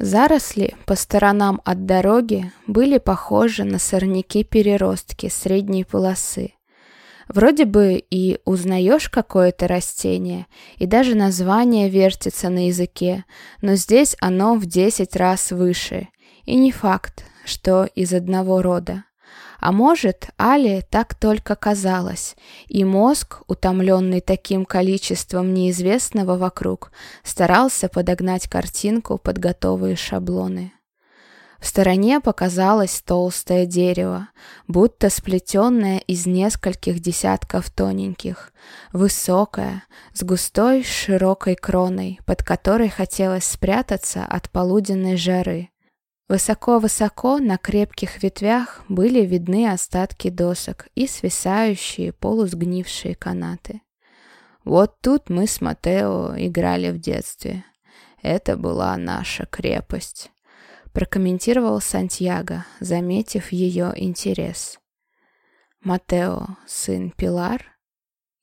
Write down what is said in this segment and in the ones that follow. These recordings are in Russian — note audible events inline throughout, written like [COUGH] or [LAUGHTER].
Заросли по сторонам от дороги были похожи на сорняки-переростки средней полосы. Вроде бы и узнаешь какое-то растение, и даже название вертится на языке, но здесь оно в десять раз выше, и не факт, что из одного рода. А может, Али так только казалось, и мозг, утомленный таким количеством неизвестного вокруг, старался подогнать картинку под готовые шаблоны. В стороне показалось толстое дерево, будто сплетенное из нескольких десятков тоненьких, высокое, с густой широкой кроной, под которой хотелось спрятаться от полуденной жары. Высоко-высоко на крепких ветвях были видны остатки досок и свисающие полусгнившие канаты. Вот тут мы с Матео играли в детстве. Это была наша крепость, прокомментировал Сантьяго, заметив ее интерес. Матео — сын Пилар,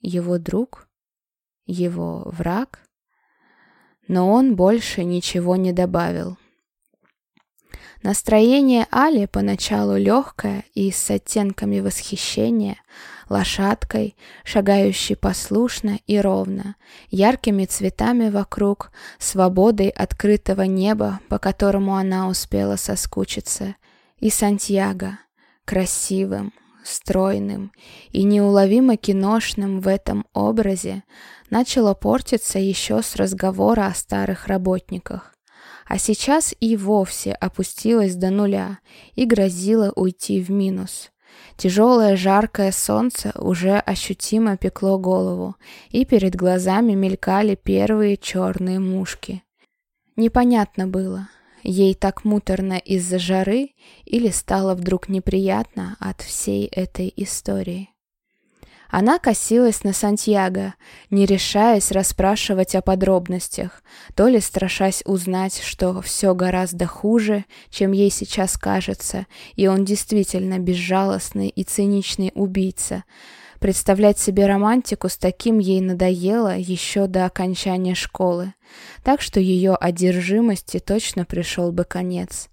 его друг, его враг, но он больше ничего не добавил. Настроение Али поначалу легкое и с оттенками восхищения, лошадкой, шагающей послушно и ровно, яркими цветами вокруг, свободой открытого неба, по которому она успела соскучиться, и Сантьяго, красивым, стройным и неуловимо киношным в этом образе, начало портиться еще с разговора о старых работниках а сейчас и вовсе опустилась до нуля и грозила уйти в минус. Тяжелое жаркое солнце уже ощутимо пекло голову, и перед глазами мелькали первые черные мушки. Непонятно было, ей так муторно из-за жары или стало вдруг неприятно от всей этой истории. Она косилась на Сантьяго, не решаясь расспрашивать о подробностях, то ли страшась узнать, что все гораздо хуже, чем ей сейчас кажется, и он действительно безжалостный и циничный убийца. Представлять себе романтику с таким ей надоело еще до окончания школы, так что ее одержимости точно пришел бы конец.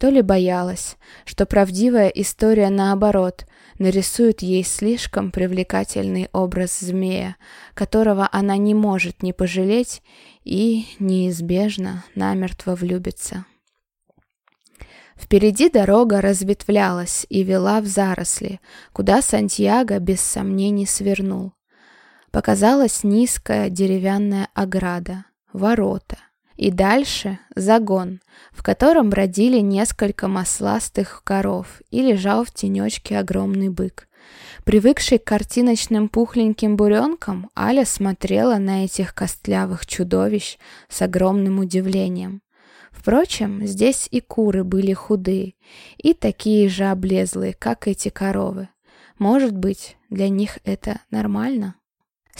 То ли боялась, что правдивая история наоборот нарисует ей слишком привлекательный образ змея, которого она не может не пожалеть и неизбежно намертво влюбиться. Впереди дорога разветвлялась и вела в заросли, куда Сантьяго без сомнений свернул. Показалась низкая деревянная ограда, ворота — и дальше загон, в котором бродили несколько масластых коров и лежал в тенечке огромный бык. Привыкший к картиночным пухленьким буренкам, Аля смотрела на этих костлявых чудовищ с огромным удивлением. Впрочем, здесь и куры были худые, и такие же облезлые, как эти коровы. Может быть, для них это нормально?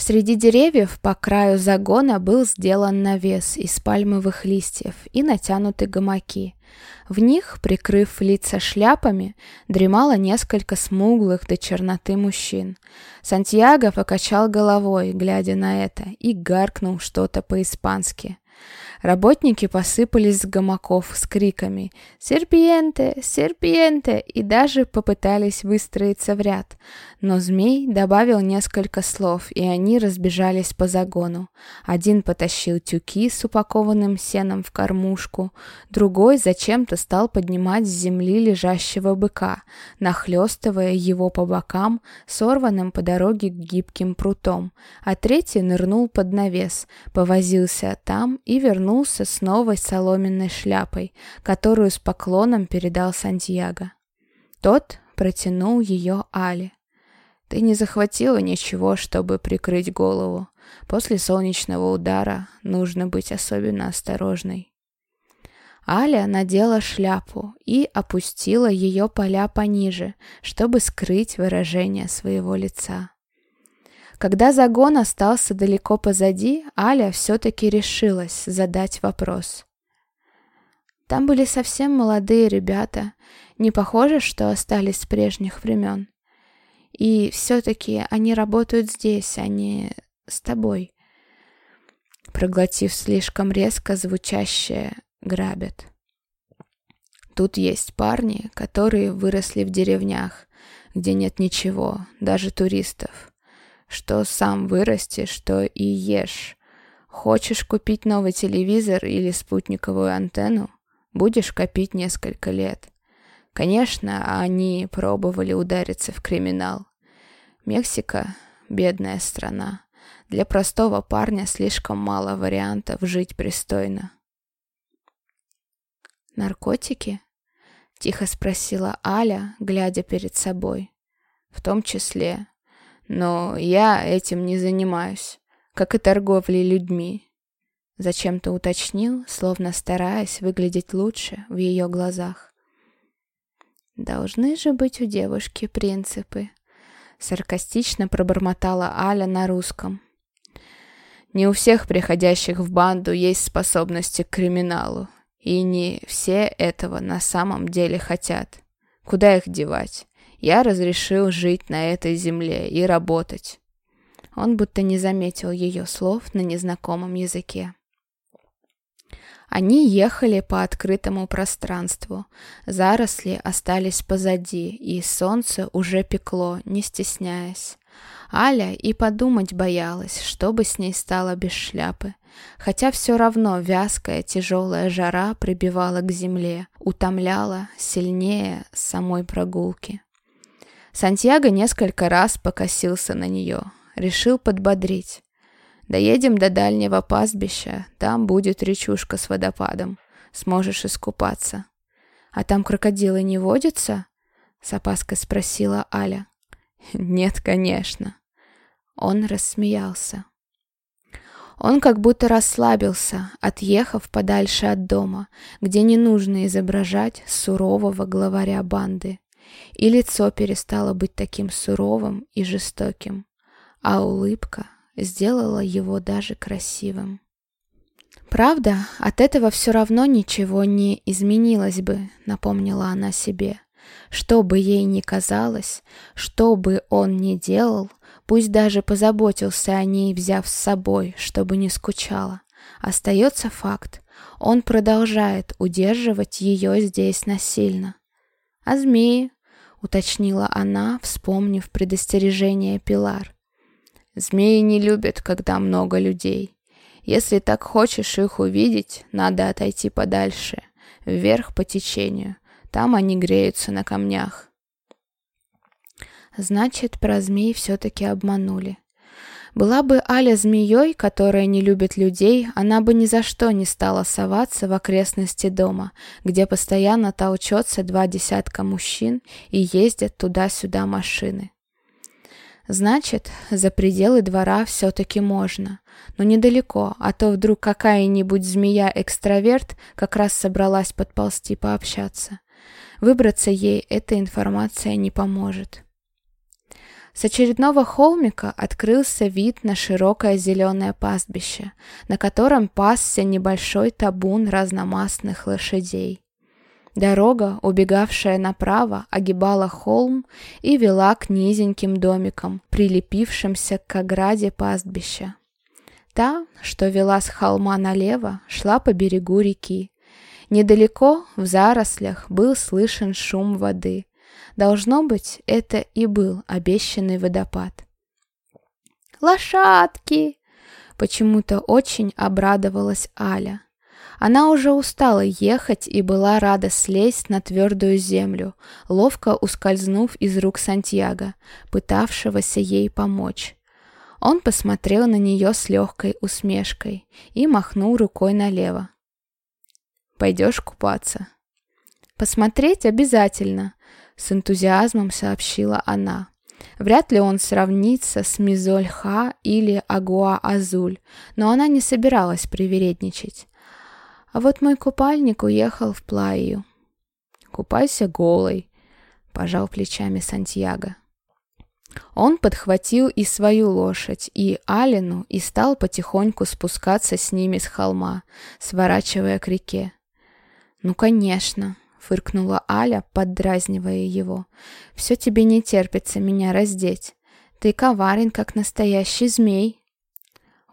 Среди деревьев по краю загона был сделан навес из пальмовых листьев и натянуты гамаки. В них, прикрыв лица шляпами, дремало несколько смуглых до черноты мужчин. Сантьяго покачал головой, глядя на это, и гаркнул что-то по-испански. Работники посыпались с гамаков с криками «Серпиенте! Серпиенте!» и даже попытались выстроиться в ряд. Но змей добавил несколько слов, и они разбежались по загону. Один потащил тюки с упакованным сеном в кормушку, другой зачем-то стал поднимать с земли лежащего быка, нахлестывая его по бокам, сорванным по дороге гибким прутом, а третий нырнул под навес, повозился там и вернулся с новой соломенной шляпой, которую с поклоном передал Сантьяго. Тот протянул ее Али. Ты не захватила ничего, чтобы прикрыть голову. После солнечного удара нужно быть особенно осторожной. Аля надела шляпу и опустила ее поля пониже, чтобы скрыть выражение своего лица. Когда загон остался далеко позади, Аля все-таки решилась задать вопрос. Там были совсем молодые ребята, не похоже, что остались с прежних времен. И все-таки они работают здесь, а не с тобой. Проглотив слишком резко звучащее «грабят». Тут есть парни, которые выросли в деревнях, где нет ничего, даже туристов. Что сам вырастешь, что и ешь. Хочешь купить новый телевизор или спутниковую антенну? Будешь копить несколько лет. Конечно, они пробовали удариться в криминал. Мексика — бедная страна. Для простого парня слишком мало вариантов жить пристойно. «Наркотики?» — тихо спросила Аля, глядя перед собой. «В том числе. Но я этим не занимаюсь, как и торговлей людьми». Зачем-то уточнил, словно стараясь выглядеть лучше в ее глазах. «Должны же быть у девушки принципы», — саркастично пробормотала Аля на русском. «Не у всех приходящих в банду есть способности к криминалу», и не все этого на самом деле хотят. Куда их девать? Я разрешил жить на этой земле и работать. Он будто не заметил ее слов на незнакомом языке. Они ехали по открытому пространству. Заросли остались позади, и солнце уже пекло, не стесняясь. Аля и подумать боялась, что бы с ней стало без шляпы. Хотя все равно вязкая тяжелая жара прибивала к земле, утомляла сильнее самой прогулки. Сантьяго несколько раз покосился на нее, решил подбодрить. «Доедем до дальнего пастбища, там будет речушка с водопадом, сможешь искупаться». «А там крокодилы не водятся?» — с опаской спросила Аля. [LAUGHS] «Нет, конечно». Он рассмеялся. Он как будто расслабился, отъехав подальше от дома, где не нужно изображать сурового главаря банды. И лицо перестало быть таким суровым и жестоким, а улыбка сделала его даже красивым. «Правда, от этого все равно ничего не изменилось бы», — напомнила она себе. «Что бы ей ни казалось, что бы он ни делал, Пусть даже позаботился о ней, взяв с собой, чтобы не скучала. Остается факт. Он продолжает удерживать ее здесь насильно. «А змеи?» — уточнила она, вспомнив предостережение Пилар. «Змеи не любят, когда много людей. Если так хочешь их увидеть, надо отойти подальше, вверх по течению. Там они греются на камнях. Значит, про змей все-таки обманули. Была бы Аля змеей, которая не любит людей, она бы ни за что не стала соваться в окрестности дома, где постоянно толчется два десятка мужчин и ездят туда-сюда машины. Значит, за пределы двора все-таки можно, но недалеко, а то вдруг какая-нибудь змея-экстраверт как раз собралась подползти пообщаться. Выбраться ей эта информация не поможет. С очередного холмика открылся вид на широкое зеленое пастбище, на котором пасся небольшой табун разномастных лошадей. Дорога, убегавшая направо, огибала холм и вела к низеньким домикам, прилепившимся к ограде пастбища. Та, что вела с холма налево, шла по берегу реки. Недалеко, в зарослях, был слышен шум воды, Должно быть, это и был обещанный водопад. «Лошадки!» Почему-то очень обрадовалась Аля. Она уже устала ехать и была рада слезть на твердую землю, ловко ускользнув из рук Сантьяго, пытавшегося ей помочь. Он посмотрел на нее с легкой усмешкой и махнул рукой налево. «Пойдешь купаться?» «Посмотреть обязательно», с энтузиазмом сообщила она. Вряд ли он сравнится с Мизоль-Ха или Агуа-Азуль, но она не собиралась привередничать. А вот мой купальник уехал в Плаю. «Купайся голой», — пожал плечами Сантьяго. Он подхватил и свою лошадь, и Алину, и стал потихоньку спускаться с ними с холма, сворачивая к реке. «Ну, конечно», фыркнула Аля, поддразнивая его. «Все тебе не терпится меня раздеть. Ты коварен, как настоящий змей».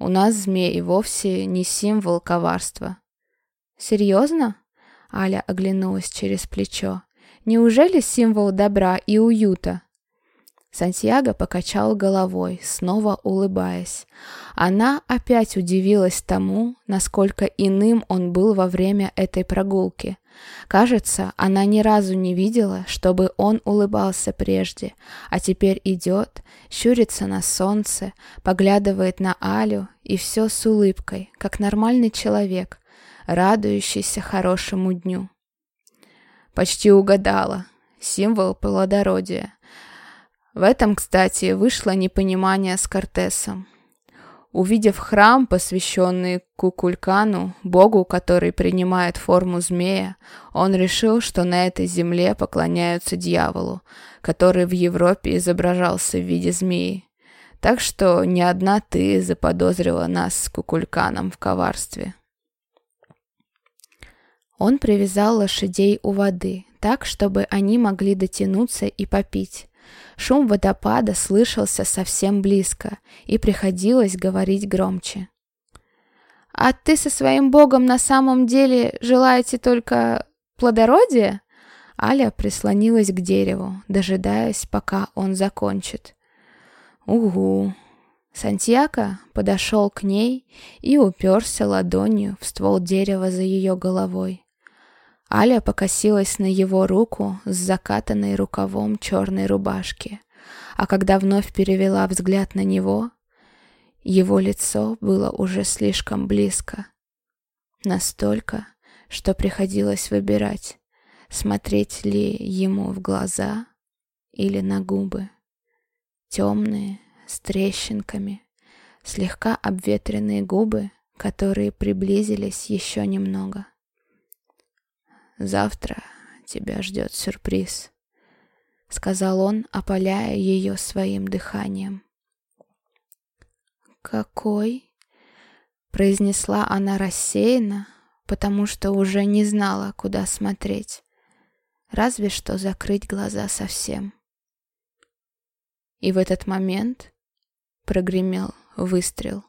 «У нас змей вовсе не символ коварства». «Серьезно?» Аля оглянулась через плечо. «Неужели символ добра и уюта?» Сантьяго покачал головой, снова улыбаясь. Она опять удивилась тому, насколько иным он был во время этой прогулки. Кажется, она ни разу не видела, чтобы он улыбался прежде, а теперь идет, щурится на солнце, поглядывает на Алю и все с улыбкой, как нормальный человек, радующийся хорошему дню. Почти угадала. Символ плодородия. В этом, кстати, вышло непонимание с Кортесом. Увидев храм, посвященный Кукулькану, богу, который принимает форму змея, он решил, что на этой земле поклоняются дьяволу, который в Европе изображался в виде змеи. Так что ни одна ты заподозрила нас с Кукульканом в коварстве. Он привязал лошадей у воды, так, чтобы они могли дотянуться и попить. Шум водопада слышался совсем близко, и приходилось говорить громче. «А ты со своим богом на самом деле желаете только плодородия?» Аля прислонилась к дереву, дожидаясь, пока он закончит. «Угу!» Сантьяго подошел к ней и уперся ладонью в ствол дерева за ее головой. Аля покосилась на его руку с закатанной рукавом черной рубашки, а когда вновь перевела взгляд на него, его лицо было уже слишком близко. Настолько, что приходилось выбирать, смотреть ли ему в глаза или на губы. Темные, с трещинками, слегка обветренные губы, которые приблизились еще немного. Завтра тебя ждет сюрприз», — сказал он, опаляя ее своим дыханием. «Какой?» — произнесла она рассеянно, потому что уже не знала, куда смотреть. Разве что закрыть глаза совсем. И в этот момент прогремел выстрел.